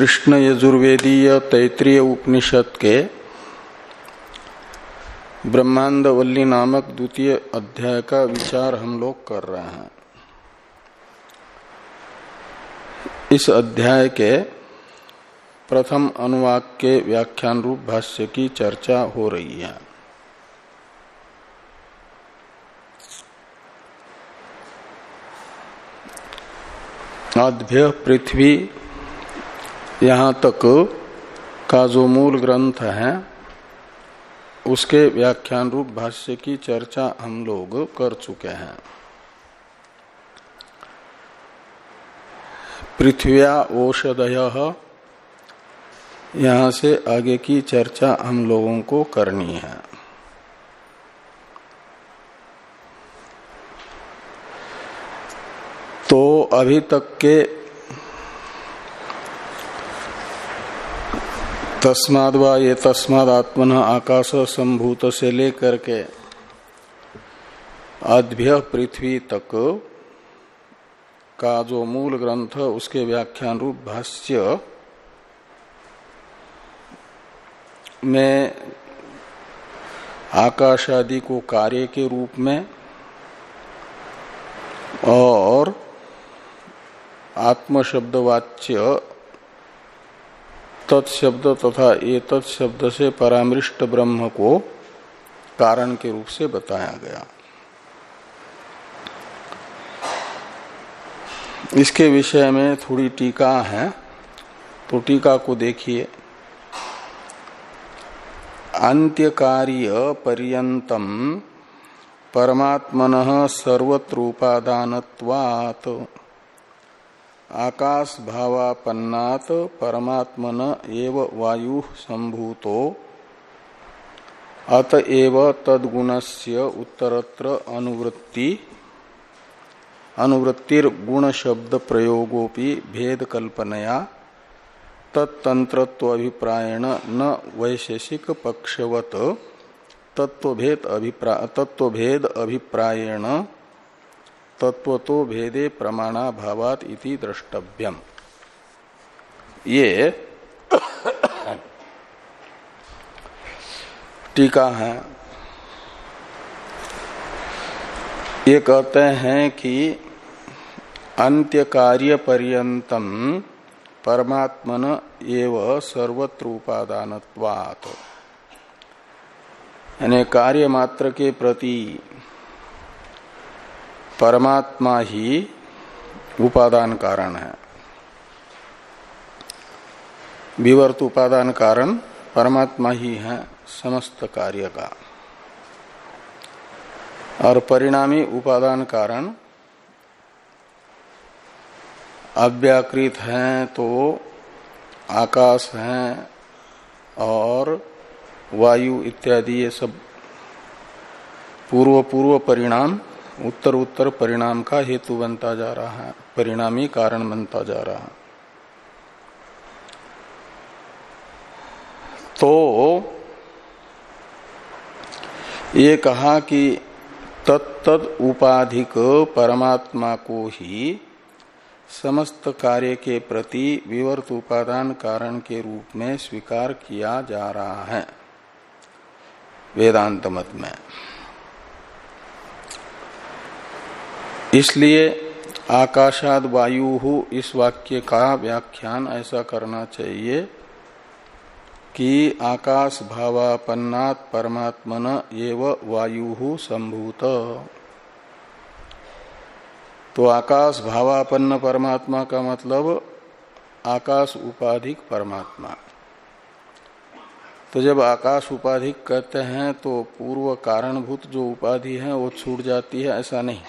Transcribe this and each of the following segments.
कृष्ण यजुर्वेदीय तैतृय उपनिषद के ब्रह्मांड वल्ली नामक द्वितीय अध्याय का विचार हम लोग कर रहे हैं। इस अध्याय के प्रथम अनुवाक के व्याख्यान रूप भाष्य की चर्चा हो रही है। आद्य पृथ्वी यहाँ तक का जो मूल ग्रंथ है। उसके व्याख्यान रूप भाष्य की चर्चा हम लोग कर चुके हैं। पृथ्व्या औषधय। यहाँ से आगे की चर्चा हम लोगों को करनी है। तो अभी तक के तस्माद व ये तस्माद आत्मन आकाश संभूत से लेकर के अद्भ्य पृथ्वी तक का जो मूल ग्रंथ, उसके व्याख्यान रूप भाष्य में आकाश आदि को कार्य के रूप में और आत्मशब्दवाच्य तत्शब्द तथा ये तत्शब्द से परामृष्ट ब्रह्म को कारण के रूप से बताया गया। इसके विषय में थोड़ी टीका है तो टीका को देखिए। अंत्यकार्य पर्यतम परमात्मन सर्वत्रोपादानत्वात् आकाश भावापन्नात परमात्मन एव वायु संभूतो अतएव तद्गुणस्य उत्तरत्र अनुवृत्ति। अनुवृत्तिर गुण शब्द प्रयोगोपि भेद कल्पनया तत्तंत्रत्व अभिप्रायण न वैशेषिक पक्षवत तत्वभेद अभिप्राय तत्वभेद अभिप्रायण तत्व तो भेदे प्रमाणा भावात इति द्रष्टव्यम। ये टीका है। ये कहते हैं कि अंत्य कार्य पर्यतम परमात्मन एव सर्वत्र उपादानत्वात्। यानी कार्य मात्र के प्रति परमात्मा ही उपादान कारण है। विवर्त उपादान कारण परमात्मा ही है समस्त कार्य का। और परिणामी उपादान कारण अव्याकृत हैं तो आकाश हैं और वायु इत्यादि ये सब पूर्व पूर्व परिणाम उत्तर उत्तर परिणाम का हेतु बनता जा रहा है, परिणामी कारण बनता जा रहा है। तो ये कहा कि तत्तद उपाधिक परमात्मा को ही समस्त कार्य के प्रति विवर्त उपादान कारण के रूप में स्वीकार किया जा रहा है, वेदांत मत में। इसलिए आकाशाद वायु इस वाक्य का व्याख्यान ऐसा करना चाहिए कि आकाश भावापन्नात परमात्मन एव वायु संभूत। तो आकाश भावापन्न परमात्मा का मतलब आकाश उपाधिक परमात्मा। तो जब आकाश उपाधिक कहते हैं तो पूर्व कारणभूत जो उपाधि है, वो छूट जाती है, ऐसा नहीं।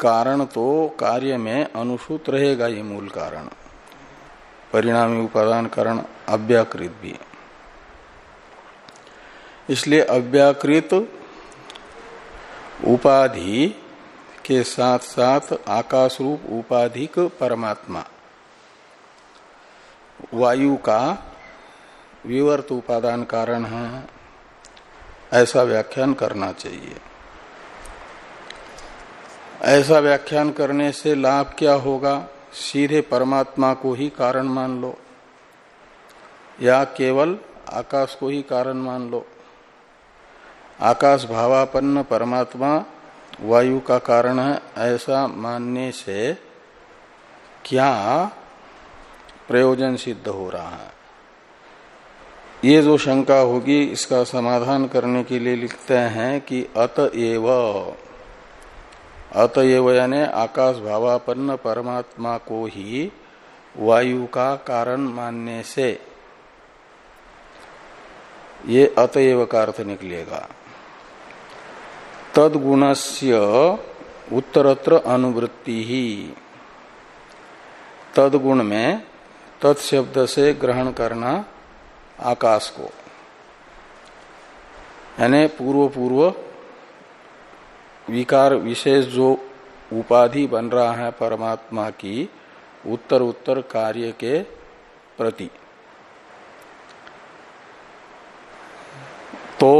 कारण तो कार्य में अनुसूत रहेगा ये मूल कारण। परिणामी उपादान कारण अव्याकृत भी। इसलिए अव्याकृत उपाधि के साथ साथ आकाश रूप उपाधिक परमात्मा। वायु का विवर्त उपादान कारण है। ऐसा व्याख्यान करना चाहिए। ऐसा व्याख्यान करने से लाभ क्या होगा? सीधे परमात्मा को ही कारण मान लो, या केवल आकाश को ही कारण मान लो। आकाश भावापन्न परमात्मा वायु का कारण है, ऐसा मानने से क्या प्रयोजन सिद्ध हो रहा है? ये जो शंका होगी, इसका समाधान करने के लिए लिखते हैं कि अतएव अतएव यानी आकाश भावापन्न परमात्मा को ही वायु का कारण मानने से ये अतएव का अर्थ निकलेगा। तदगुणस्य उत्तरत्र अनुवृत्ति ही। तदगुण में तत्शब्द से ग्रहण करना आकाश को। यानी पूर्व पूर्व विकार विशेष जो उपाधि बन रहा है परमात्मा की उत्तर उत्तर कार्य के प्रति। तो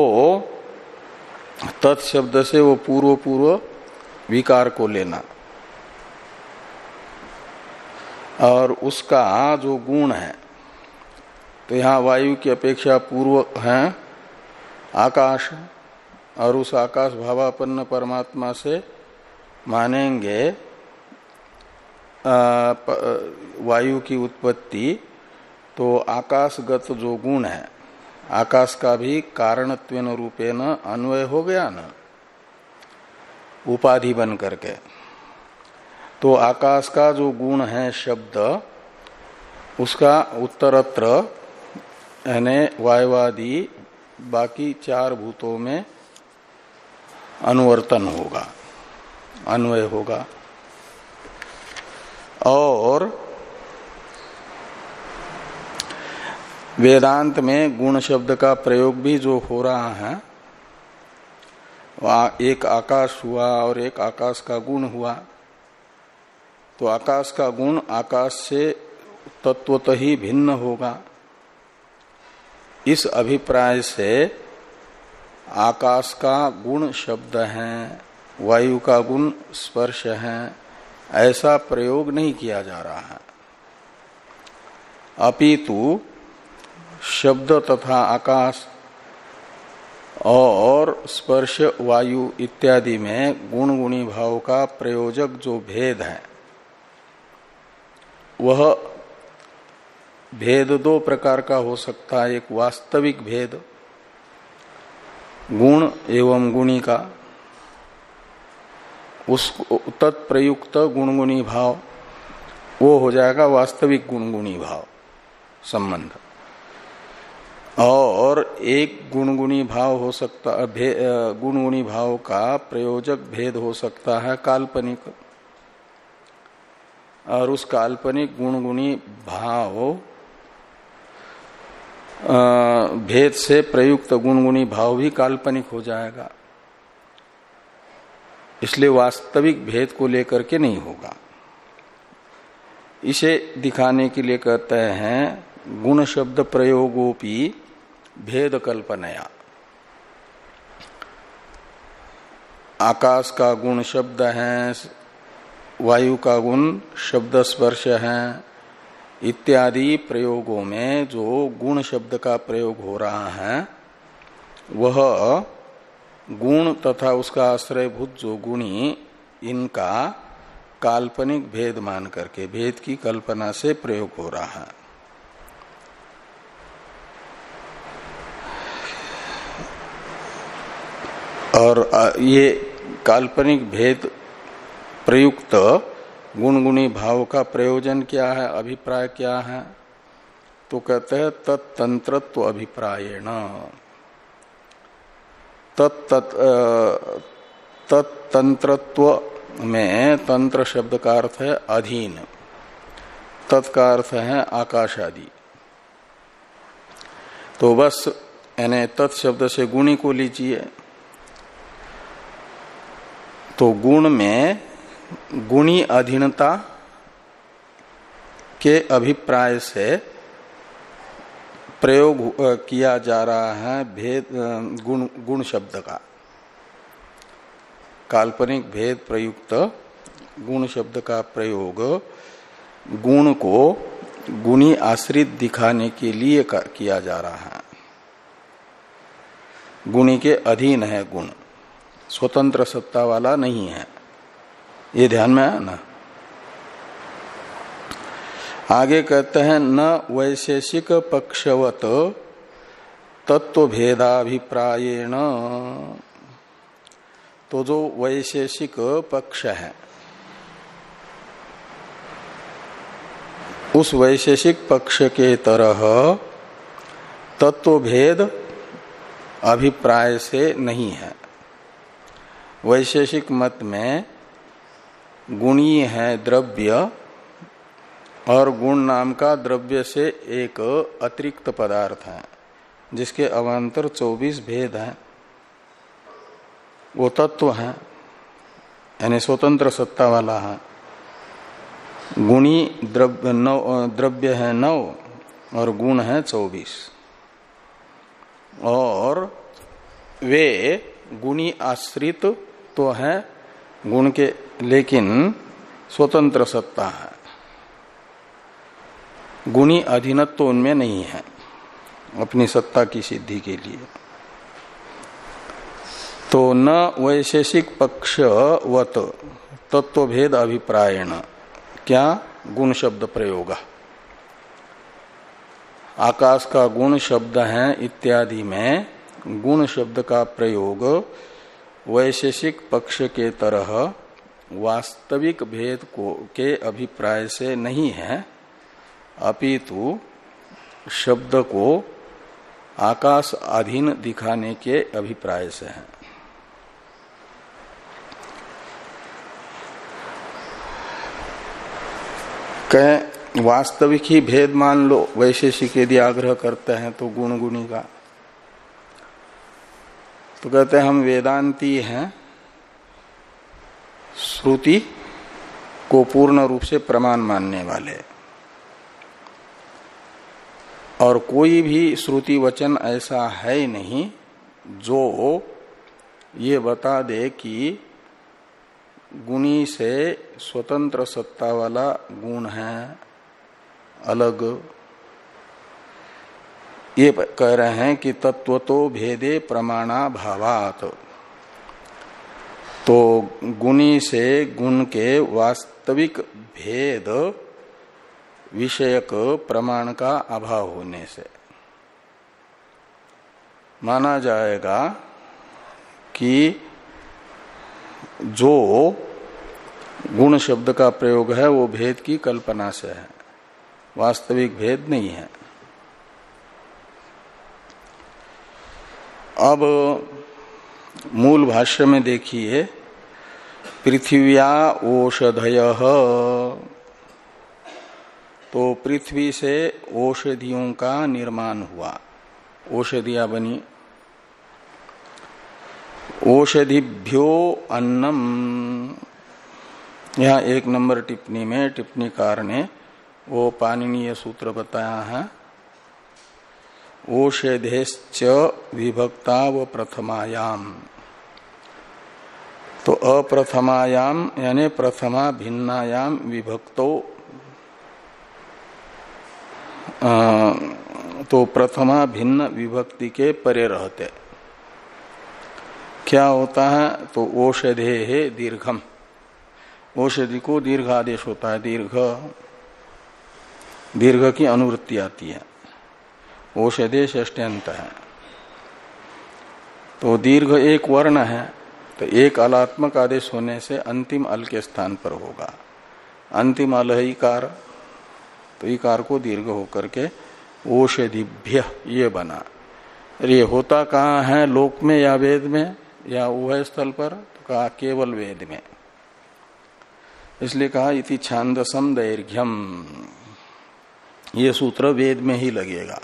तत्शब्द से वो पूर्व पूर्व विकार को लेना। और उसका जो गुण है तो यहाँ वायु की अपेक्षा पूर्व है, आकाश और उस आकाश भावापन्न परमात्मा से मानेंगे वायु की उत्पत्ति तो आकाशगत जो गुण है, आकाश का भी कारणत्व रूपे न अन्वय हो गया न, उपाधि बन करके। तो आकाश का जो गुण है शब्द, उसका उत्तरत्र, यानी वायुवादी बाकी चार भूतों में अनुवर्तन होगा। अन्वय होगा। और वेदांत में गुण शब्द का प्रयोग भी जो हो रहा है, वह एक आकाश हुआ और एक आकाश का गुण हुआ। तो आकाश का गुण आकाश से तत्वत ही भिन्न होगा। इस अभिप्राय से आकाश का गुण शब्द है, वायु का गुण स्पर्श है, ऐसा प्रयोग नहीं किया जा रहा है। अपितु शब्द तथा आकाश और स्पर्श, वायु इत्यादि में गुण गुणी भाव का प्रयोजक जो भेद है, वह भेद दो प्रकार का हो सकता है। एक वास्तविक भेद गुण एवं गुणी का, उस तत्प्रयुक्त गुणगुणी भाव, वो हो जाएगा वास्तविक गुणगुणी भाव, संबंध। और एक गुणगुणी भाव हो सकता गुणगुणी भाव का प्रयोजक भेद हो सकता है काल्पनिक। और उस काल्पनिक गुणगुणी भाव भेद से प्रयुक्त गुणगुणी भाव भी काल्पनिक हो जाएगा। इसलिए वास्तविक भेद को लेकर के नहीं होगा। इसे दिखाने के लिए कहते हैं, गुण शब्द प्रयोगोपी भेद कल्पनया। आकाश का गुण शब्द है, वायु का गुण शब्द स्पर्श है इत्यादि प्रयोगों में जो गुण शब्द का प्रयोग हो रहा है, वह गुण तथा उसका आश्रयभूत जो गुणी, इनका काल्पनिक भेद मान करके, भेद की कल्पना से प्रयोग हो रहा है। और ये काल्पनिक भेद प्रयुक्त गुणगुणी भाव का प्रयोजन क्या है, अभिप्राय क्या है? तो कहते हैं, तत्तंत्रत्व अभिप्रायण। तत्तंत्रत्व में तंत्र शब्द का अर्थ है अधीन। तत्का अर्थ है आकाश आदि तो बस, यानी तत्शब्द से गुणी को लीजिए। तो गुण में गुणी अधीनता के अभिप्राय से प्रयोग किया जा रहा है भेद गुण गुण शब्द का। काल्पनिक भेद प्रयुक्त गुण शब्द का प्रयोग गुण को गुणी आश्रित दिखाने के लिए किया जा रहा है। गुणी के अधीन है गुण। स्वतंत्र सत्ता वाला नहीं है। ये ध्यान में आया ना? आगे कहते हैं, न वैशेषिक पक्षवत तत्व भेदाभिप्रायण तो जो वैशेषिक पक्ष है, उस वैशेषिक पक्ष के तरह तत्व भेद अभिप्राय से नहीं है। वैशेषिक मत में गुणी है द्रव्य, और गुण नाम का द्रव्य से एक अतिरिक्त पदार्थ है, जिसके अवान्तर 24 भेद हैं। वो तत्व है, यानी स्वतंत्र सत्ता वाला है। गुणी द्रव्य नौ, द्रव्य है नौ, और गुण है चौबीस। और वे गुणी आश्रित तो है गुण के, लेकिन स्वतंत्र सत्ता है। गुणी अधीनत्व तो उनमें नहीं है, अपनी सत्ता की सिद्धि के लिए। तो न वैशेषिक पक्षवत तत्व भेद अभिप्रायण, क्या गुण शब्द प्रयोग। आकाश का गुण शब्द है इत्यादि में गुण शब्द का प्रयोग वैशेषिक पक्ष के तरह वास्तविक भेद को, के अभिप्राय से नहीं है। अपितु शब्द को आकाश अधीन दिखाने के अभिप्राय से है। कह, वास्तविक ही भेद मान लो, वैशेषिक यदि आग्रह करते हैं तो गुण गुणी का तो कहते हैं, हम वेदांती हैं। श्रुति को पूर्ण रूप से प्रमाण मानने वाले। और कोई भी श्रुति वचन ऐसा है नहीं, जो ये बता दे कि गुणी से स्वतंत्र सत्ता वाला गुण है, अलग ये कह रहे हैं कि तत्व तो भेदे प्रमाणा भावात तो गुणी से गुण के वास्तविक भेद विषयक प्रमाण का अभाव होने से। माना जाएगा कि जो गुण शब्द का प्रयोग है, वो भेद की कल्पना से है। वास्तविक भेद नहीं है। अब मूल भाष्य में देखिए, पृथ्व्या ओषधय तो पृथ्वी से औषधियों का निर्माण हुआ। औषधिया बनी। औषधिभ्यो अन्नम। यहाँ एक नंबर टिप्पणी में, टिप्पणीकार ने वो पाणनीय सूत्र बताया है। औषधेश्च विभक्ता व प्रथमायाम तो अप्रथमायाम यानी प्रथमा भिन्नायाम विभक्तो। तो प्रथमा भिन्न विभक्ति के परे रहते। क्या होता है? तो औषधे है दीर्घम। औषधि को दीर्घ आदेश होता है, दीर्घ। दीर्घ की अनुवृत्ति आती है। औषधे ष्टंत है तो दीर्घ एक वर्ण है तो एक अलात्मक आदेश होने से अंतिम अल के स्थान पर होगा। अंतिम अल है इकार तो इकार को दीर्घ होकर के औषधिभ्य ये बना। ये होता कहाँ है? लोक में या वेद में? या उभय स्थल पर? तो कहा केवल वेद में। इसलिए कहा इति छांदसम दैर्घ्यम ये सूत्र वेद में ही लगेगा।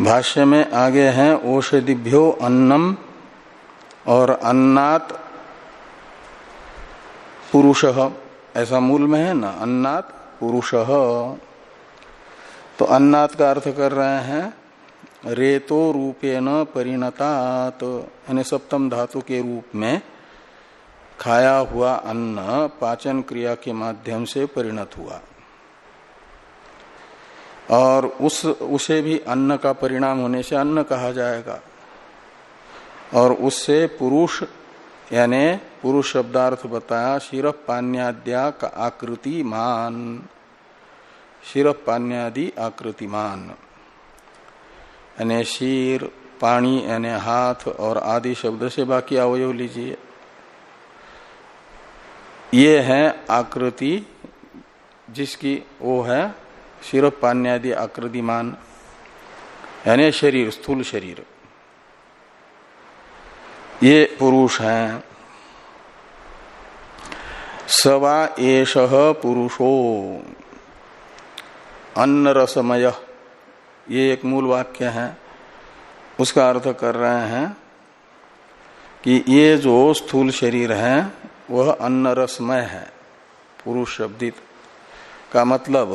भाष्य में आगे हैं, औषधिभ्यो अन्नम और अन्नात पुरुष। ऐसा मूल में है ना? अन्नात पुरुष। तो अन्नात का अर्थ कर रहे हैं, रेतो रूपेण परिणतात। यानी सप्तम धातु के रूप में खाया हुआ अन्न पाचन क्रिया के माध्यम से परिणत हुआ। और उस, उसे भी अन्न का परिणाम होने से अन्न कहा जाएगा। और उससे पुरुष, यानी पुरुष शब्दार्थ बताया शिव पान्याद्या का आकृति मान शिव पान्यादि आकृति मान यानी शीर पानी यानी हाथ और आदि शब्द से बाकी अवयव लीजिए। ये है आकृति जिसकी, वो है शिव पान्यादि आकृतिमान, यानी शरीर, स्थूल शरीर। ये पुरुष हैं। सवा एष पुरुषो। अन्न रसमय ये एक मूल वाक्य है। उसका अर्थ कर रहे हैं कि ये जो स्थूल शरीर है, वह अन्न रसमय है। पुरुष शब्दित का मतलब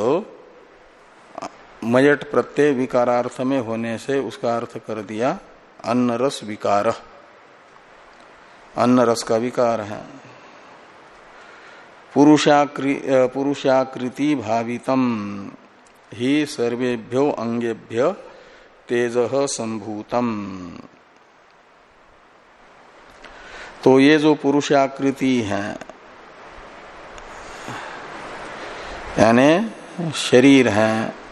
मयट प्रत्यय विकारार्थ में होने से उसका अर्थ कर दिया अन्न रस विकार। अन्न रस का विकार है। पुरुषाकृ पुरुषाकृति भावितम। ही सर्वेभ्यो अंगेभ्य तेज संभूतम। तो ये जो पुरुषाकृति है, यानी शरीर है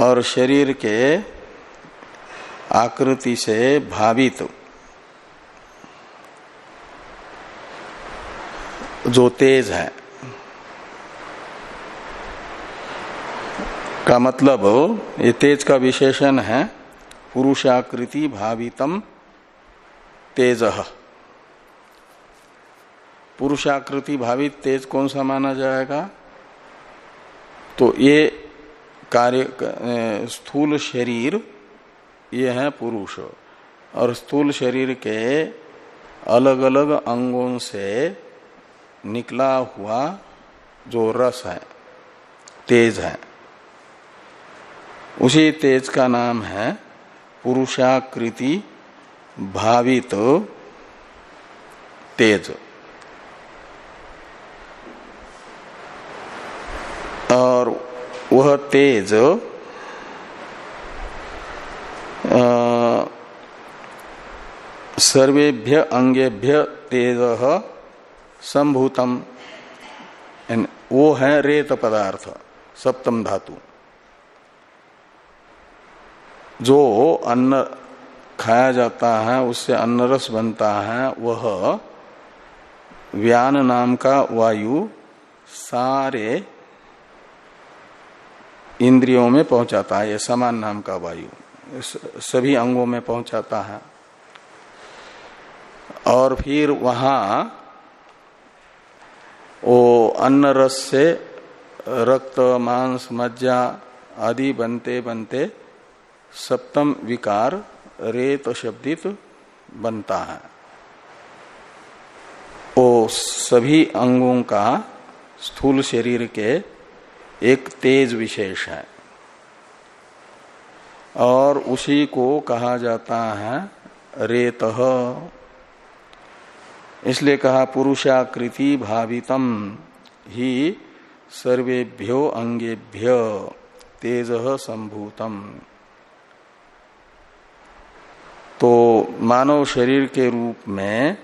और शरीर के आकृति से भावित। जो तेज है। का मतलब ये तेज का विशेषण है, पुरुषाकृति भावितम तेज। पुरुषाकृति भावित तेज कौन सा माना जाएगा? तो ये कार्य स्थूल शरीर, ये है पुरुष। और स्थूल शरीर के अलग अलग अंगों से निकला हुआ जो रस है, तेज है। उसी तेज का नाम है पुरुषाकृति भावित तेज। और वह तेज सर्वेभ्य अंगेभ्य तेज संभूतम। वो है रेत पदार्थ, सप्तम धातु। जो अन्न खाया जाता है, उससे अन्न रस बनता है, वह व्यान नाम का वायु सारे इंद्रियों में पहुंचाता है, ये समान नाम का वायु सभी अंगों में पहुंचाता है। और फिर वहाँ वो अन्न, रस से रक्त, मांस, मज्जा आदि बनते बनते सप्तम विकार, रेत शब्दित बनता है। वो सभी अंगों का स्थूल शरीर के एक तेज विशेष है। और उसी को कहा जाता है रेत। इसलिए कहा, पुरुषाकृति भावितम ही सर्वेभ्यो अंगेभ्य तेज संभूतम। तो मानव शरीर के रूप में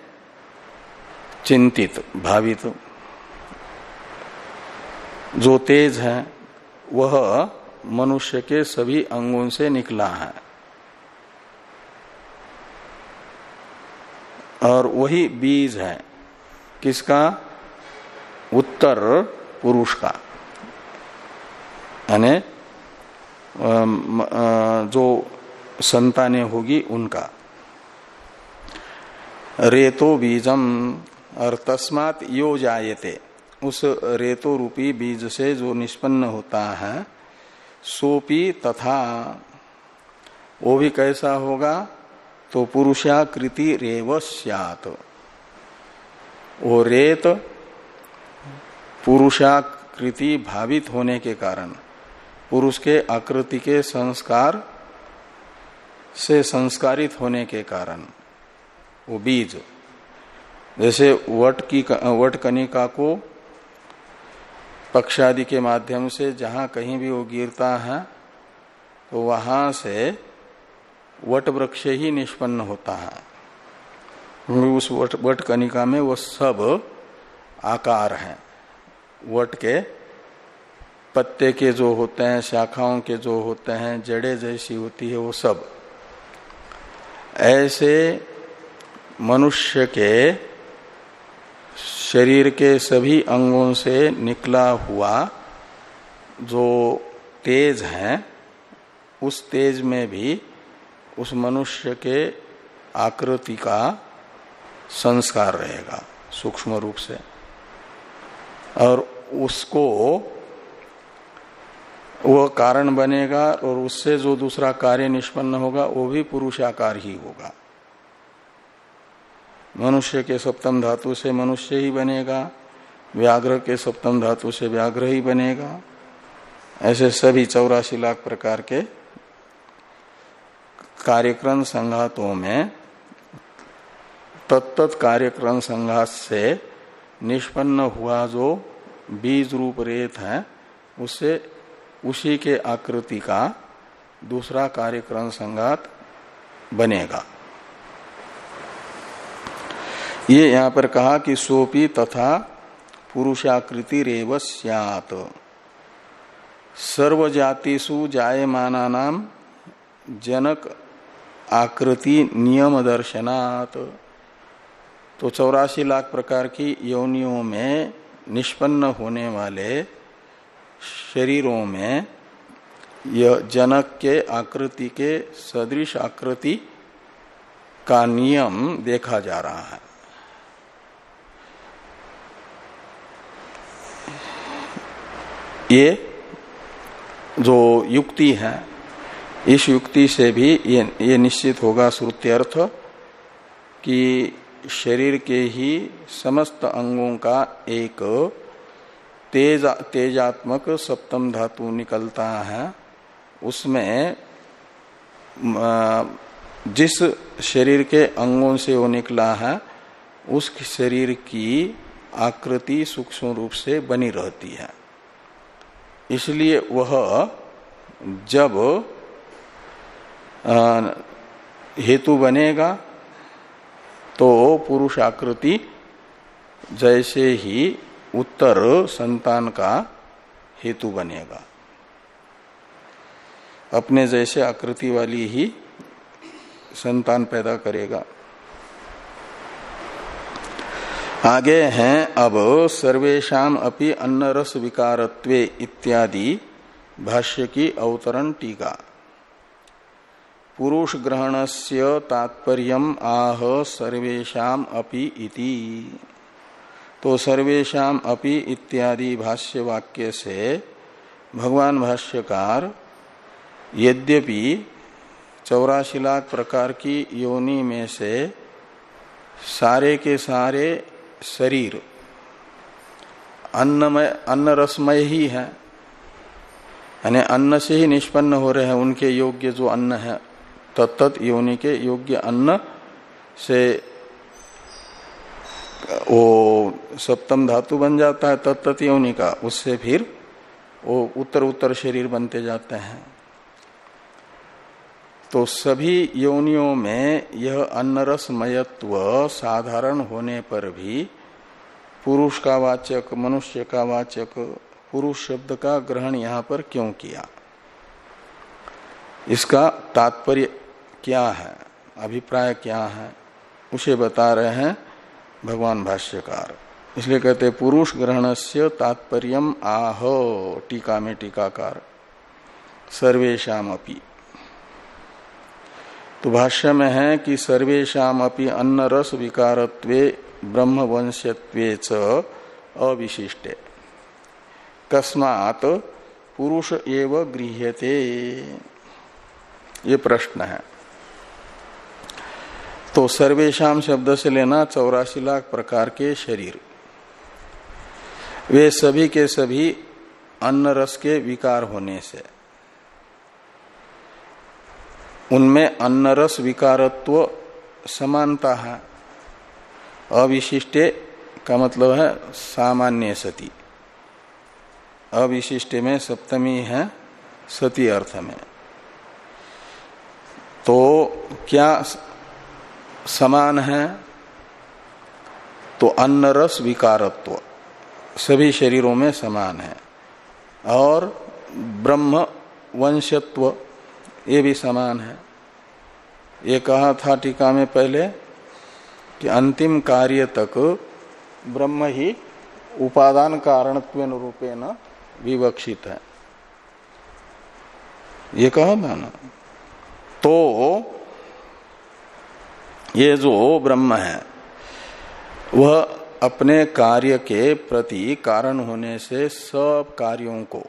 चिंतित, भावित जो तेज है, वह मनुष्य के सभी अंगों से निकला है। और वही बीज है। किसका? उत्तर पुरुष का। यानी जो संताने होगी उनका। रेतो बीजम, और तस्मात यो जायते। उस रेतो रूपी बीज से जो निष्पन्न होता है, सोपी तथा वो भी कैसा होगा? तो पुरुषाकृति रेव सियात। वो रेत पुरुषाकृति भावित होने के कारण, पुरुष के आकृति के संस्कार से संस्कारित होने के कारण, वो बीज। जैसे वट की वट कनिका को पक्षादि के माध्यम से जहाँ कहीं भी वो गिरता है तो वहाँ से वट वृक्ष ही निष्पन्न होता है। उस वट, वट कनिका में वो सब आकार हैं। वट के पत्ते के जो होते हैं शाखाओं के जो होते हैं जड़े जैसी होती है वो सब। ऐसे मनुष्य के शरीर के सभी अंगों से निकला हुआ जो तेज है, उस तेज में भी उस मनुष्य के आकृति का संस्कार रहेगा, सूक्ष्म रूप से। और उसको वह कारण बनेगा और उससे जो दूसरा कार्य निष्पन्न होगा, वो भी पुरुषाकार ही होगा। मनुष्य के सप्तम धातु से मनुष्य ही बनेगा, व्याघ्र के सप्तम धातु से व्याघ्र ही बनेगा। ऐसे सभी चौरासी लाख प्रकार के कार्यक्रम संघातों में तत्त कार्यक्रम संघात से निष्पन्न हुआ जो बीज रूप रेत है उससे उसी के आकृति का दूसरा कार्यक्रम संघात बनेगा। ये यहाँ पर कहा कि सोपी तथा पुरुषाकृति रेव सियात। सर्वजातिषु जायमाना नाम जनक आकृति नियम दर्शनात् तो चौरासी लाख प्रकार की योनियों में निष्पन्न होने वाले शरीरों में यह जनक के आकृति के सदृश आकृति का नियम देखा जा रहा है। ये जो युक्ति है इस युक्ति से भी ये, ये निश्चित होगा श्रुत्यर्थ कि शरीर के ही समस्त अंगों का एक तेज तेजात्मक सप्तम धातु निकलता है। उसमें जिस शरीर के अंगों से वो निकला है उस शरीर की आकृति सूक्ष्म रूप से बनी रहती है। इसलिए वह जब हेतु बनेगा तो पुरुष आकृति जैसे ही उत्तर संतान का हेतु बनेगा। अपने जैसे आकृति वाली ही संतान पैदा करेगा। आगे हैं, अब सर्वेशा अपि अन्न रस विकारत्वे इत्यादि भाष्य की अवतरण टीका। पुरुष ग्रहण से तात्पर्य आह सर्वेशा अपि इति। तो सर्वेशा अपि इत्यादि भाष्य वाक्य से भगवान भाष्यकार, यद्यपि चौरासी लाख प्रकार की योनि में से सारे के सारे शरीर। अन्नमय अन्न रसमय ही है। यानी अन्न से ही निष्पन्न हो रहे हैं उनके योग्य जो अन्न है। तत्त योनि के योग्य अन्न से वो सप्तम धातु बन जाता है तत्त योनि का। उससे फिर वो उत्तर उत्तर शरीर बनते जाते हैं। तो सभी योनियों में यह अन्नरसमयत्व साधारण होने पर भी पुरुष का वाचक, मनुष्य का वाचक, पुरुष शब्द का ग्रहण यहाँ पर क्यों किया? इसका तात्पर्य क्या है? अभिप्राय क्या है? उसे बता रहे हैं भगवान भाष्यकार। इसलिए कहते पुरुष ग्रहण से तात्पर्य आह, टीका में टीकाकार। सर्वेशम अपि तो भाष्य में है कि सर्वेशम अपि अन्न रस विकारत्वे ब्रह्म वंश्यत्वे च अविशिष्टे। कस्मात पुरुष एव गृह्यते। ये प्रश्न है। तो सर्वेशम शब्द से लेना चौरासी लाख प्रकार के शरीर। वे सभी के सभी अन्न रस के विकार होने से। उनमें अन्न रस विकारत्व समानता है। अविशिष्टे का मतलब है सामान्य सती। अविशिष्ट में सप्तमी है सती अर्थ में। तो क्या समान है? तो अन्न रस विकारत्व। सभी शरीरों में समान है। और ब्रह्म वंशत्व ये भी समान है। ये कहा था टीका में पहले कि अंतिम कार्य तक ब्रह्म ही उपादान कारणत्व रूपेण विवक्षित है। ये कहा था ना? तो ये जो ब्रह्म है, वह अपने कार्य के प्रति कारण होने से सब कार्यों को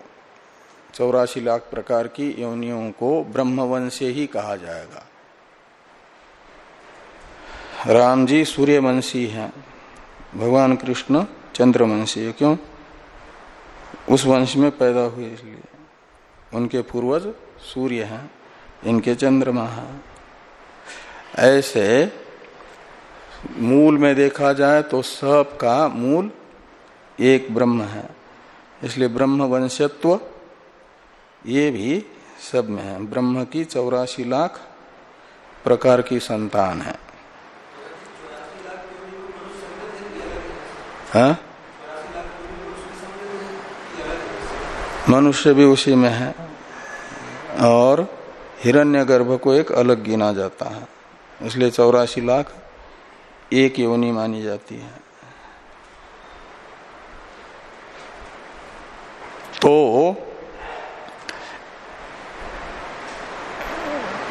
चौरासी लाख प्रकार की योनियों को ब्रह्मवंश ही कहा जाएगा। राम जी सूर्यवंशी हैं। भगवान कृष्ण चंद्रवंशी क्यों? उस वंश में पैदा हुए इसलिए। उनके पूर्वज सूर्य हैं, इनके चंद्रमा हैं। ऐसे मूल में देखा जाए तो सब का मूल एक ब्रह्म है। इसलिए ब्रह्म वंशत्व ये भी सब में है। ब्रह्म की चौरासी लाख प्रकार की संतान है। हाँ? मनुष्य भी उसी में है और हिरण्यगर्भ को एक अलग गिना जाता है। इसलिए चौरासी लाख एक योनि मानी जाती है। तो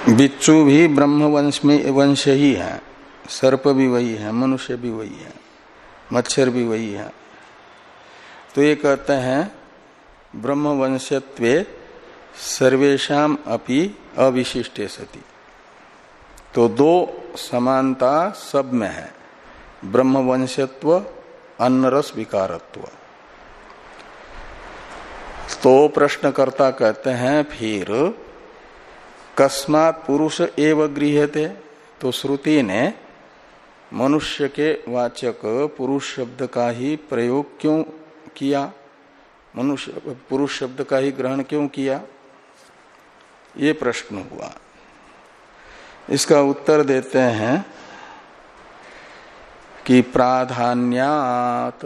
बिच्छू भी ब्रह्म वंश में, वंश ही है। सर्प भी वही है, मनुष्य भी वही है, मच्छर भी वही है। तो ये कहते हैं ब्रह्म वंशत्वे सर्वेशा अपि अविशिष्टे सती। तो दो समानता सब में है ब्रह्म वंशत्व अन्नरस विकारत्व। तो प्रश्नकर्ता कहते हैं, फिर कस्मात पुरुष एव गृहते तो श्रुति ने मनुष्य के वाचक पुरुष शब्द का ही प्रयोग क्यों किया? मनुष्य, पुरुष शब्द का ही ग्रहण क्यों किया? ये प्रश्न हुआ। इसका उत्तर देते हैं कि प्राधान्यात।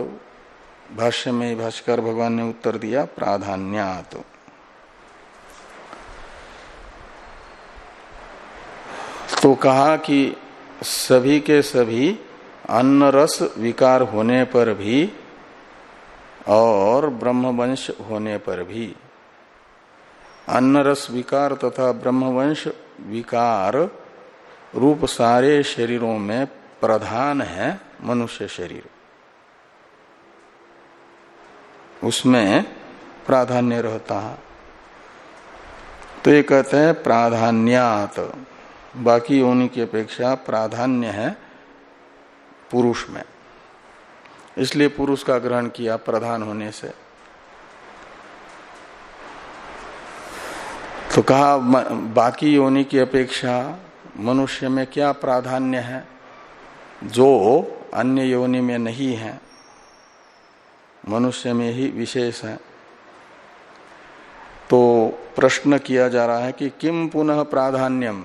भाष्य में भाष्कर भगवान ने उत्तर दिया, प्राधान्यात। तो कहा कि सभी के सभी अन्न रस विकार होने पर भी और ब्रह्मवंश होने पर भी। अन्न रस विकार तथा ब्रह्मवंश विकार रूप सारे शरीरों में प्रधान है मनुष्य शरीर। उसमें प्राधान्य रहता। है तो ये कहते हैं प्राधान्यात। बाकी योनि की अपेक्षा प्राधान्य है पुरुष में। इसलिए पुरुष का ग्रहण किया प्रधान होने से। तो कहा बाकी योनि की अपेक्षा मनुष्य में क्या प्राधान्य है? जो अन्य योनि में नहीं है, मनुष्य में ही विशेष है। तो प्रश्न किया जा रहा है कि किम पुनः प्राधान्यम?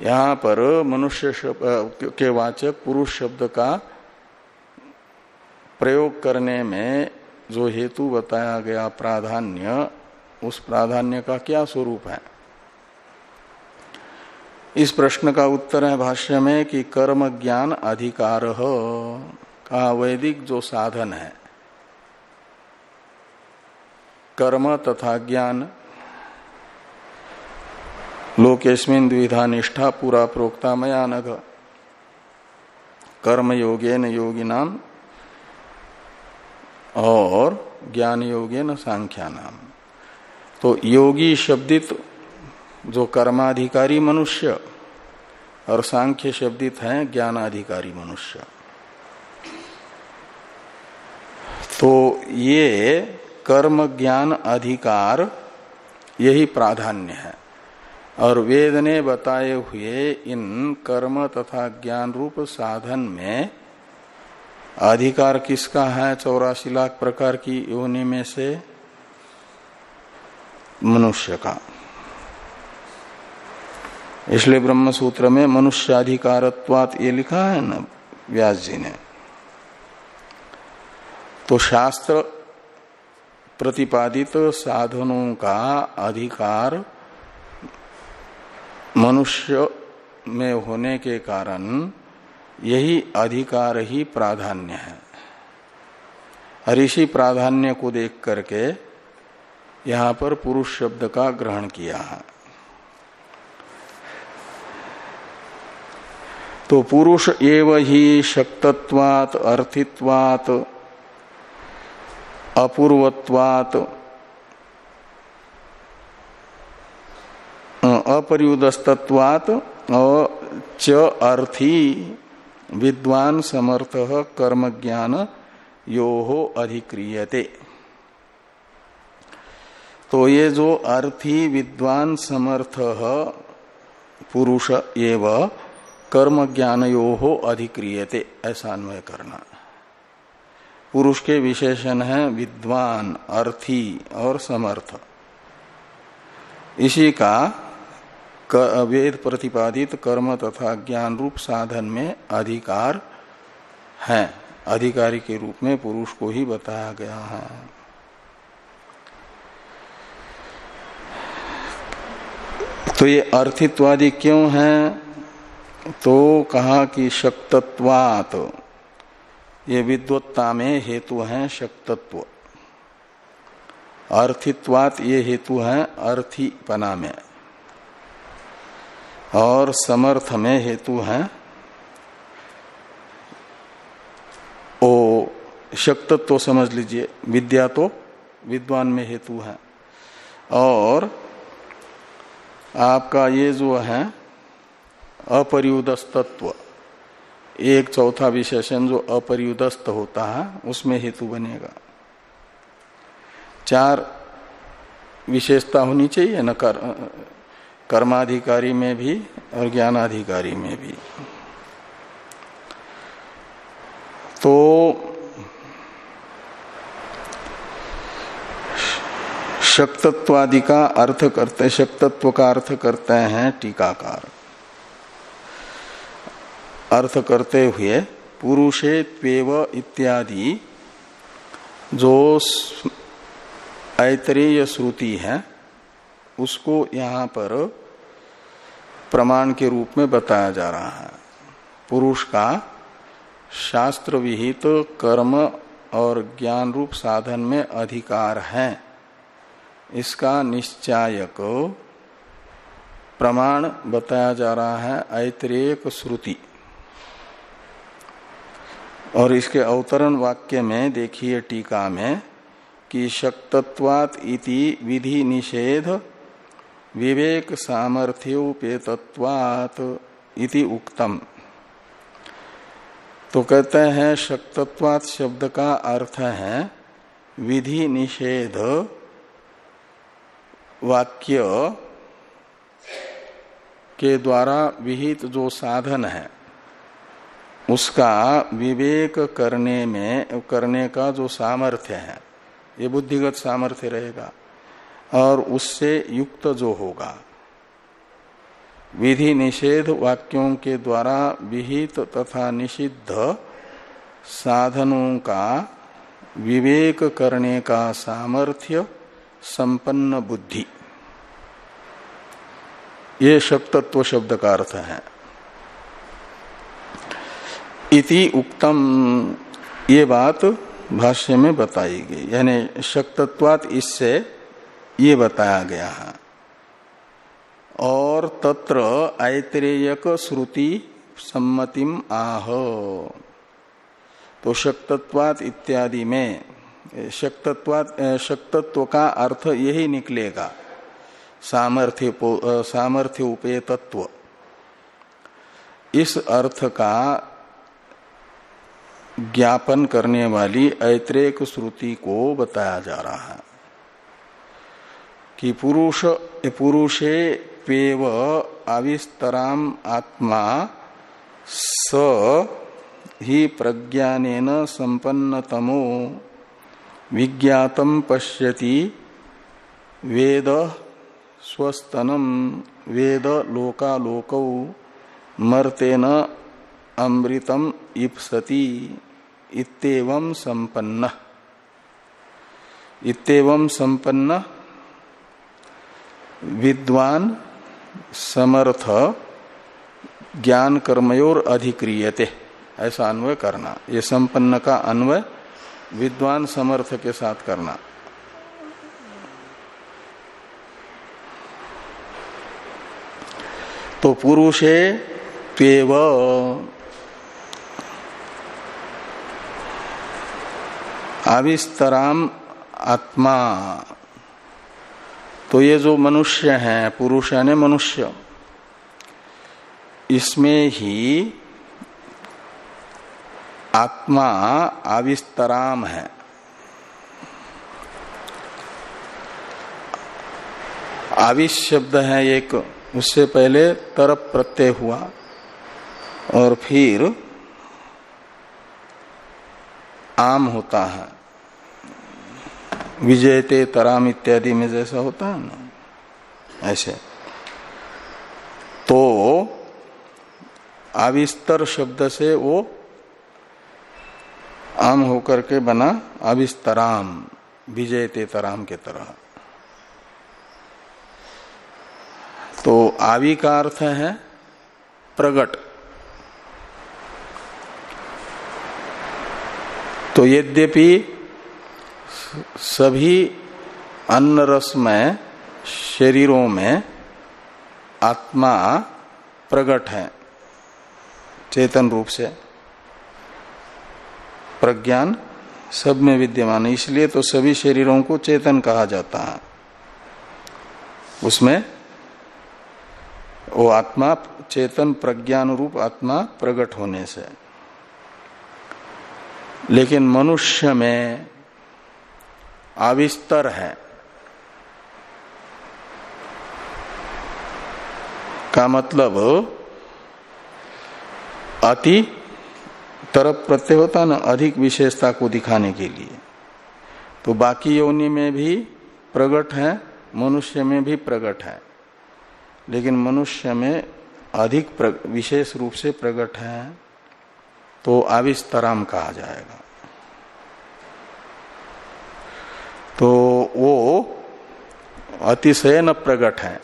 यहाँ पर मनुष्य के वाचक पुरुष शब्द का प्रयोग करने में जो हेतु बताया गया प्राधान्य, उस प्राधान्य का क्या स्वरूप है? इस प्रश्न का उत्तर है भाष्य में कि कर्म ज्ञान अधिकार, का वैदिक जो साधन है, कर्म तथा ज्ञान लोकेस्मिन द्विधा निष्ठा पूरा प्रोक्ता मया नघ। कर्म योगे न योगी नाम और ज्ञान योगे न सांख्या नाम तो योगी शब्दित जो कर्माधिकारी मनुष्य और सांख्य शब्दित है, ज्ञानाधिकारी मनुष्य। तो ये कर्म ज्ञान अधिकार, यही प्राधान्य है। और वेद ने बताए हुए इन कर्म तथा ज्ञान रूप साधन में अधिकार किसका है? चौरासी लाख प्रकार की योनि में से मनुष्य का। इसलिए ब्रह्म सूत्र में मनुष्याधिकारत्वात ये लिखा है ना, व्यास जी ने। तो शास्त्र प्रतिपादित साधनों का अधिकार मनुष्य में होने के कारण यही अधिकार ही प्राधान्य है। इसी प्राधान्य को देख करके यहाँ पर पुरुष शब्द का ग्रहण किया है। तो पुरुष एव ही शक्तत्वात, अर्थित्वात, अपूर्वत्वात अपरियुदस्तत्वात च अर्थी विद्वान समर्थ कर्म ज्ञान यो हो अधिक्रियते। तो ये जो अर्थी विद्वान समर्थ पुरुष एव कर्म ज्ञान यो हो अधिक्रियते, ऐसा अन्वय करना। पुरुष के विशेषण है विद्वान, अर्थी और समर्थ। इसी का वेद प्रतिपादित कर्म तथा ज्ञान रूप साधन में अधिकार है। अधिकारी के रूप में पुरुष को ही बताया गया है। तो ये अर्थित्वादि क्यों है? तो कहा कि शक्तत्वात। ये विद्वत्ता में हेतु है शक्तत्व। अर्थित्वात ये हेतु है, अर्थीपना में। और समर्थ में हेतु है। ओ, शक्तत्व तो समझ लीजिए, विद्या तो विद्वान में हेतु है। और आपका ये जो है, अपरियुदस्तत्व, एक चौथा विशेषण जो अपरियुदस्त होता है, उसमें हेतु बनेगा। चार विशेषता होनी चाहिए न, कर कर्माधिकारी में भी और ज्ञानाधिकारी में भी। तो शक्तत्वादि का अर्थ करते, शक्तत्व का अर्थ करते हैं टीकाकार। अर्थ करते हुए पुरुषे त्वेव इत्यादि जो ऐतरेय श्रुति है उसको यहाँ पर प्रमाण के रूप में बताया जा रहा है। पुरुष का शास्त्र विहित कर्म और ज्ञान रूप साधन में अधिकार है। इसका निश्चायक प्रमाण बताया जा रहा है ऐतरेक श्रुति। और इसके अवतरण वाक्य में देखिए टीका में कि शक्तत्वात इति विधि निषेध विवेक सामर्थ्योपेतत्वात इति उक्तम। तो कहते हैं, शक्तत्वात शब्द का अर्थ है, विधि निषेध, वाक्य के द्वारा विहित जो साधन है, उसका विवेक करने में, करने का जो सामर्थ्य है, ये बुद्धिगत सामर्थ्य रहेगा। और उससे युक्त जो होगा। विधि निषेध वाक्यों के द्वारा विहित तथा निषिद्ध साधनों का विवेक करने का सामर्थ्य संपन्न बुद्धि। ये शक्तत्व शब्द का अर्थ है। इति उक्तम ये बात भाष्य में बताई गई। यानी शक्तत्वात इससे ये बताया गया है। और तत्र ऐतरेयक श्रुति सम्मतिम आह। तो शक्तत्वात इत्यादि में, शक्तत्वात शक्तत्व का अर्थ यही निकलेगा। सामर्थ्य सामर्थ्य उपे तत्व इस अर्थ का ज्ञापन करने वाली ऐत्रेक श्रुति को बताया जा रहा है। कि पुरुष, पुरुषे पेव आविस्तराम आत्मा स ही प्रज्ञान संपन्नतमो विज्ञातम पश्यति वेद स्वस्तनम वेद लोकालोकौ मर्तेन अमृतम इप्सति इतम संपन्न इतम संपन्न विद्वान समर्थ ज्ञान कर्मयोर अधिक्रियते। ऐसा अन्वय करना। ये संपन्न का अन्वय विद्वान समर्थ के साथ करना। तो पुरुषे त्वेव। आविस्तराम आत्मा। तो ये जो मनुष्य है, पुरुष यानी मनुष्य, इसमें ही आत्मा आविस्तराम है। आविश शब्द है एक, उससे पहले तरप प्रत्यय हुआ, और फिर आम होता है। विजयते तराम इत्यादि में जैसा होता है ना। ऐसे। तो आविस्तर शब्द से वो आम होकर के बना अविस्तराम विजयते तराम के तरह। तो आवि का अर्थ है प्रगट। तो यद्यपि सभी अन्न रसमय शरीरों में आत्मा प्रगट है, चेतन रूप से। प्रज्ञान सब में विद्यमान है, इसलिए तो सभी शरीरों को चेतन कहा जाता है। उसमें वो आत्मा चेतन प्रज्ञान रूप आत्मा प्रकट होने से। लेकिन मनुष्य में आविस्तर है। का मतलब अति तरफ़ प्रत्यय होता ना, अधिक विशेषता को दिखाने के लिए। तो बाकी योनि में भी प्रकट है, मनुष्य में भी प्रकट है। लेकिन मनुष्य में अधिक विशेष रूप से प्रकट है तो आविस्तराम कहा जाएगा। तो वो अतिशय न प्रकट है।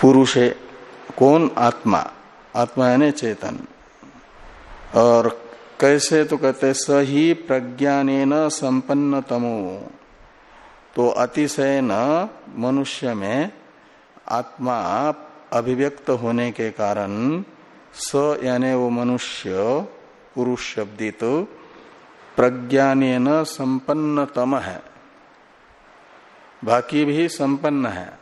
पुरुषे कौन? आत्मा। आत्मा यानी चेतन। और कैसे? तो कहते सही प्रज्ञान संपन्न तमो तो अतिशय न मनुष्य में आत्मा अभिव्यक्त होने के कारण स यानी वो मनुष्य, पुरुष शब्दित तो प्रज्ञान संपन्नतम। है बाकी भी संपन्न है।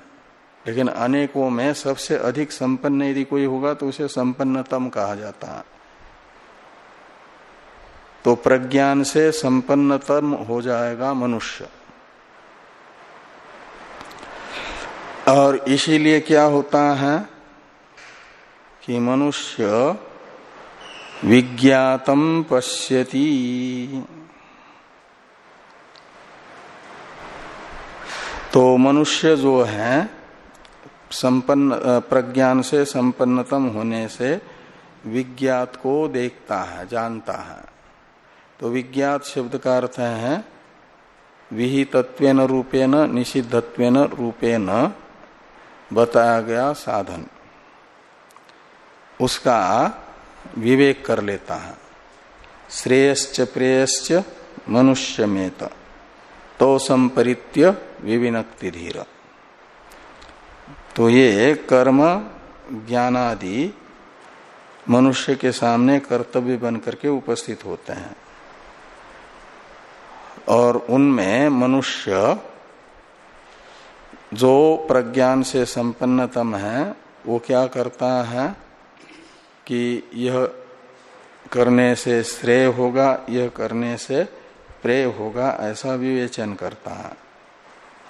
लेकिन अनेकों में सबसे अधिक संपन्न यदि कोई होगा तो उसे संपन्नतम कहा जाता है। तो प्रज्ञान से संपन्नतम हो जाएगा मनुष्य। और इसीलिए क्या होता है कि मनुष्य विज्ञातम पश्यति। तो मनुष्य जो है, संपन्न प्रज्ञान से संपन्नतम होने से विज्ञात को देखता है, जानता है। तो विज्ञात शब्द का अर्थ है, विहितत्वेन रूपेण, निषिद्धत्वेन रूपेण बताया गया साधन। उसका विवेक कर लेता है। श्रेयश्च प्रेयश्च मनुष्य में तो संपरित्य विविनक्ति धीर तो ये कर्म, ज्ञानादि मनुष्य के सामने कर्तव्य बन करके उपस्थित होते हैं। और उनमें मनुष्य जो प्रज्ञान से संपन्नतम है, वो क्या करता है? कि यह करने से श्रेय होगा, यह करने से प्रेय होगा, ऐसा विवेचन करता है।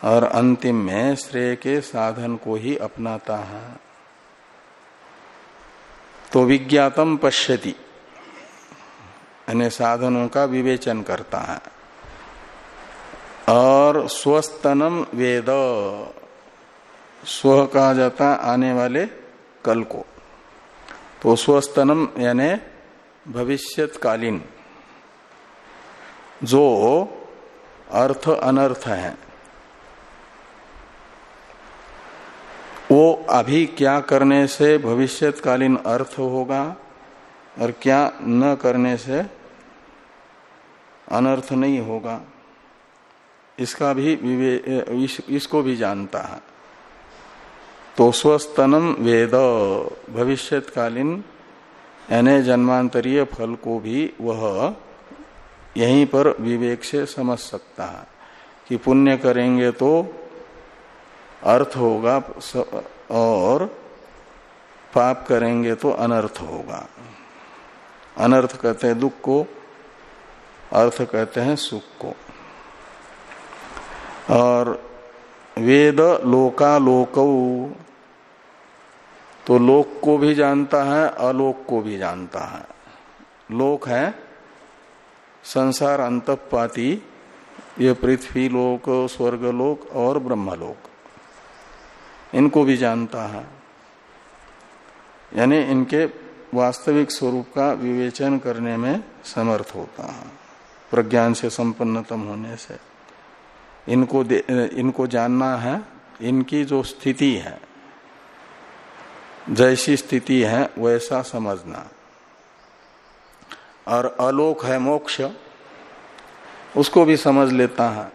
और अंतिम में श्रेय के साधन को ही अपनाता है। तो विज्ञातम पश्यति, यानी साधनों का विवेचन करता है। और स्वस्तनम वेद, स्व कहा जाता आने वाले कल को। तो स्वस्तनम यानी भविष्यकालीन जो अर्थ अनर्थ है। वो अभी क्या करने से भविष्यकालीन अर्थ होगा और क्या न करने से अनर्थ नहीं होगा। इसका भी इस, इसको भी जानता है। तो स्वस्तनम वेद। भविष्यकालीन यानी जन्मांतरीय फल को भी वह यहीं पर विवेक से समझ सकता है कि पुण्य करेंगे तो अर्थ होगा और पाप करेंगे तो अनर्थ होगा। अनर्थ कहते हैं दुख को, अर्थ कहते हैं सुख को। और वेद लोकालोक तो लोक को भी जानता है, अलोक को भी जानता है। लोक है संसार अंतपाती, ये पृथ्वी लोक, स्वर्ग लोक और ब्रह्मलोक इनको भी जानता है। यानी इनके वास्तविक स्वरूप का विवेचन करने में समर्थ होता है। प्रज्ञान से संपन्नतम होने से। इनको इनको जानना है, इनकी जो स्थिति है जैसी स्थिति है, वैसा समझना। और अलोक है मोक्ष, उसको भी समझ लेता है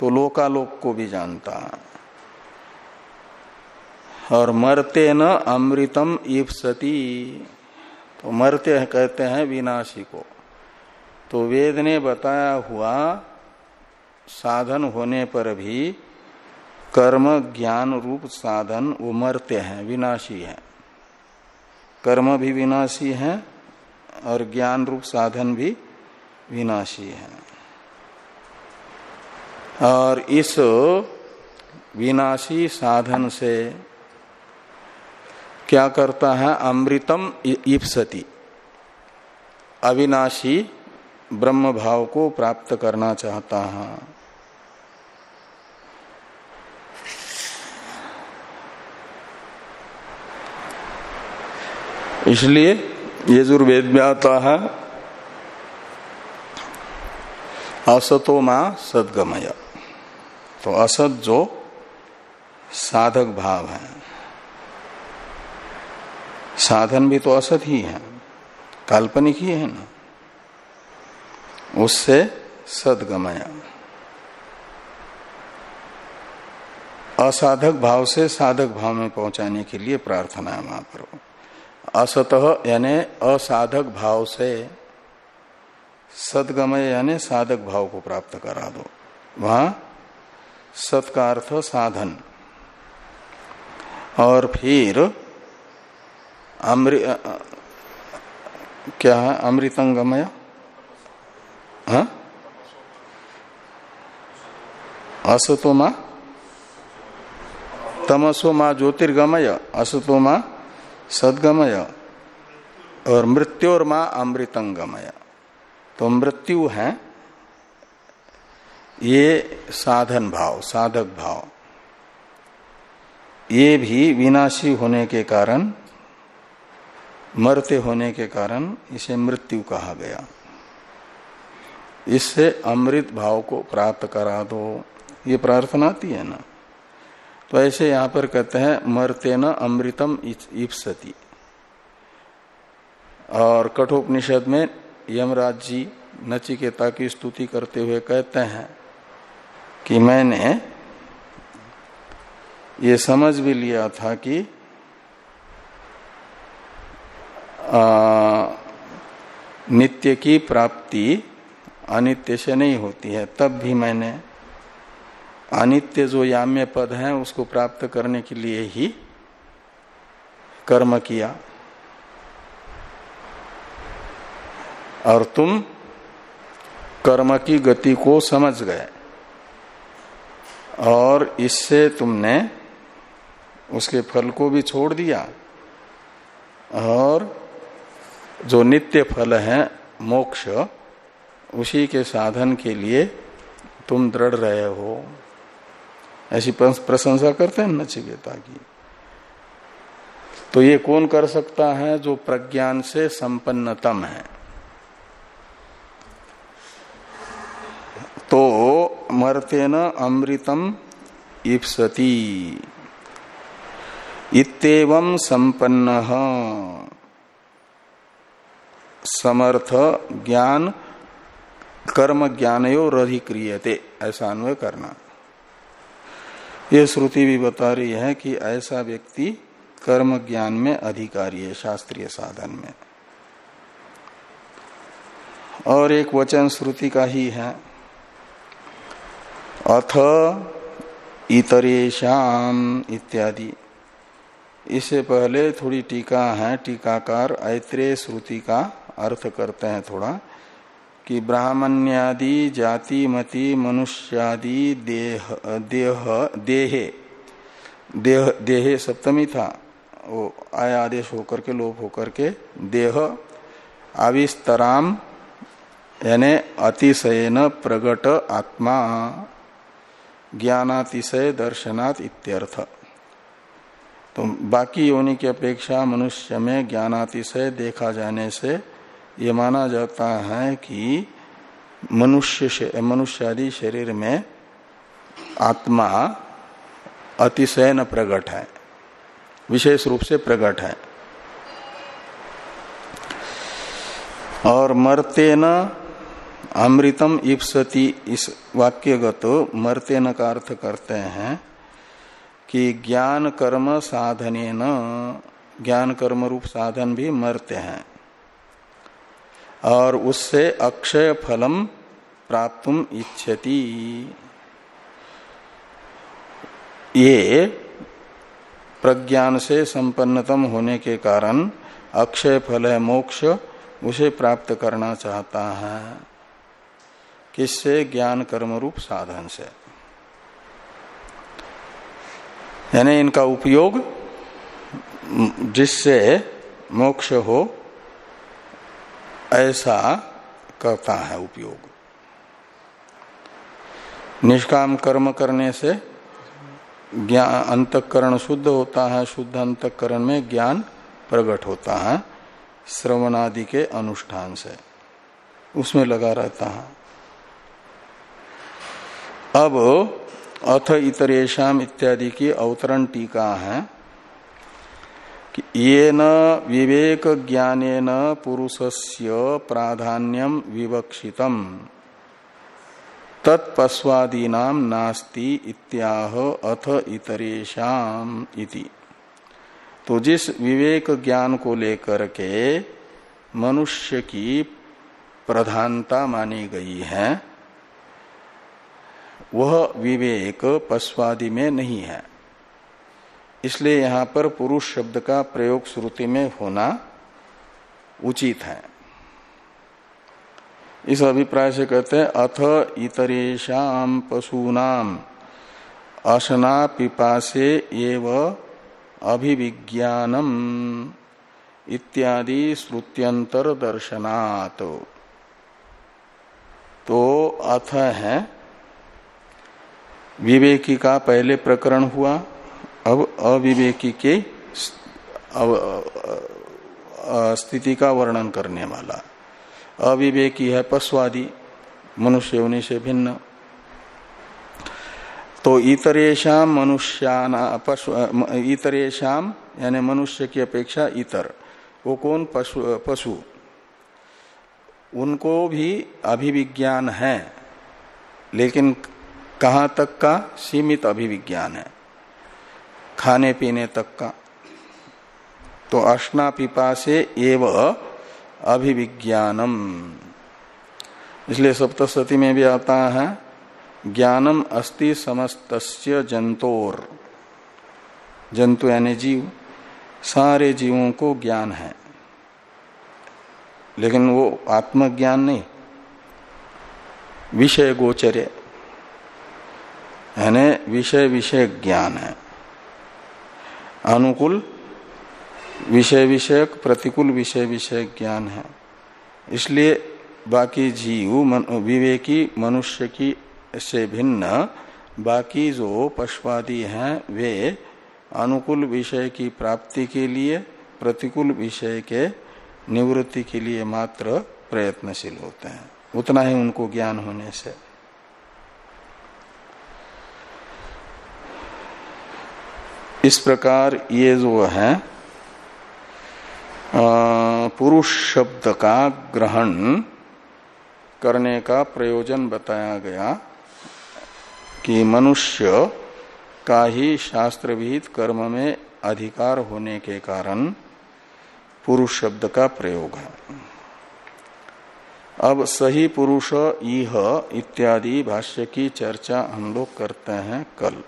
तो लोकालोक को भी जानता है। और मरते न अमृतम ईप्सती तो मरते है, कहते हैं विनाशी को। तो वेद ने बताया हुआ साधन होने पर भी कर्म, ज्ञान रूप, साधन वो मरते हैं, विनाशी है। कर्म भी विनाशी है और ज्ञान रूप, साधन भी विनाशी है। और इस विनाशी साधन से क्या करता है? अमृतम ईप्सती। अविनाशी ब्रह्म भाव को प्राप्त करना चाहता है। इसलिए यजुर्वेद में आता है, असतो मा सदगमय। तो असत जो साधक भाव है। साधन भी तो असत ही है। काल्पनिक ही है ना। उससे सदगमय। असाधक भाव से साधक भाव में पहुँचाने के लिए प्रार्थना है वहाँ पर असतः यानी असाधक भाव से सदगमय यानी साधक भाव को प्राप्त करा दो। वहाँ सत का अर्थ साधन। और फिर अमृ क्या है? अमृतंगमय? हाँ? असतो माँ? तमसो माँ ज्योतिर्गमय। असतो माँ सदगमय और मृत्योर माँ अमृतंगमय। तो मृत्यु है, ये साधन भाव, साधक भाव। ये भी विनाशी होने के कारण, मरते होने के कारण इसे मृत्यु कहा गया। इससे अमृत भाव को प्राप्त करा दो। ये प्रार्थना आती है ना? तो ऐसे यहाँ पर कहते हैं मरते न अमृतम इप्सती। और कठोपनिषद में यमराज जी नचिकेता की स्तुति करते हुए कहते हैं कि मैंने ये समझ भी लिया था कि आ, नित्य की प्राप्ति अनित्य से नहीं होती है तब भी मैंने अनित्य जो याम्य पद है, उसको प्राप्त करने के लिए ही कर्म किया। और तुम कर्म की गति को समझ गए। और इससे तुमने उसके फल को भी छोड़ दिया। और जो नित्य फल है, मोक्ष, उसी के साधन के लिए तुम दृढ़ रहे हो। ऐसी प्रशंसा करते हैं, नचिकेता की। तो ये कौन कर सकता है जो प्रज्ञान से संपन्नतम है? तो मर्तेन अमृतम इप्सती। इतम संपन्न। समर्थ ज्ञान, कर्म ज्ञानयो रधिक्रियते ऐसा अन्वय करना। ये श्रुति भी बता रही है कि ऐसा व्यक्ति कर्म ज्ञान में अधिकारी है, शास्त्रीय साधन में। और एक वचन श्रुति का ही है। अथ इतरेशम इत्यादि। इससे पहले थोड़ी टीका है, टीकाकार ऐत्रेय श्रुति का अर्थ करते हैं थोड़ा। कि ब्राह्मण्यादि जाति मति मनुष्यादि, देह देह, देहे देह, देहे सप्तमी था। वो आय आदेश होकर के, लोप होकर के, देह, आविस्तराम, यानी अतिशयन प्रगट आत्मा, ज्ञानातिशय दर्शनात् इत्यर्थ। तो बाकी योनि की अपेक्षा मनुष्य में ज्ञानातिशय देखा जाने से ये माना जाता है कि मनुष्य मनुष्यादि शरीर में आत्मा अतिशय न प्रकट है, विशेष रूप से प्रकट है। और मरते न अमृतम इप्सती, इस वाक्यगत मरते न का अर्थ करते हैं कि ज्ञान कर्म साधने न ज्ञान कर्म रूप साधन भी मरते हैं। और उससे अक्षय फलम प्राप्त इच्छति। ये प्रज्ञान से संपन्नतम होने के कारण अक्षय फल है मोक्ष, उसे प्राप्त करना चाहता है। किससे? ज्ञान कर्म रूप साधन से। यानी इनका उपयोग जिससे मोक्ष हो ऐसा करता है उपयोग। निष्काम कर्म करने से ज्ञान अंतकरण शुद्ध होता है, शुद्ध अंतकरण में ज्ञान प्रकट होता है, श्रवणादि के अनुष्ठान से। उसमें लगा रहता है। अब अथ इतरेशम इत्यादि की अवतरण टीका है। ये न विवेक ज्ञान पुरुषस्य प्राधान्यम विवक्षितम। तत्पस्वादीना नास्ति इत्याह अथ इति। तो जिस विवेक ज्ञान को लेकर के मनुष्य की प्रधानता मानी गई है, वह विवेक पश्वादि में नहीं है। इसलिए यहाँ पर पुरुष शब्द का प्रयोग श्रुति में होना उचित है। इस अभिप्राय से कहते हैं, अथ इतरेशम पशूनाम असना पिपासे एव अभिविज्ञानम इत्यादि श्रुत्यंतर दर्शनात् तो अथ है, विवेकी का पहले प्रकरण हुआ। अब अविवेकी के स्थिति का वर्णन करने वाला। अविवेकी है पशुआदि मनुष्य उन्हीं से भिन्न। तो इतरेशम मनुष्याना पशु इतरेशम यानी मनुष्य की अपेक्षा इतर। वो कौन? पशु पशु। उनको भी अभिविज्ञान है, लेकिन कहाँ तक का? सीमित अभिविज्ञान है। खाने पीने तक का। तो अष्ना पिपा से एव अभिविज्ञानम। इसलिए सप्तशती में भी आता है, ज्ञानम अस्ति समस्त जंतोर जंतु यानी जीव, सारे जीवों को ज्ञान है। लेकिन वो आत्मज्ञान नहीं। विषय गोचर्य यानी विषय विषय ज्ञान है। अनुकूल विषय विषयक प्रतिकूल विषय विषय ज्ञान है। इसलिए बाकी जीव मन, विवेकी मनुष्य की से भिन्न बाकी जो पशुवादी हैं वे अनुकूल विषय की प्राप्ति के लिए प्रतिकूल विषय के निवृत्ति के लिए मात्र प्रयत्नशील होते हैं। उतना ही उनको ज्ञान होने से। इस प्रकार ये जो है पुरुष शब्द का ग्रहण करने का प्रयोजन बताया गया कि मनुष्य का ही शास्त्र विहित कर्म में अधिकार होने के कारण पुरुष शब्द का प्रयोग है। अब सही पुरुष यह इत्यादि भाष्य की चर्चा हम लोग करते हैं कल।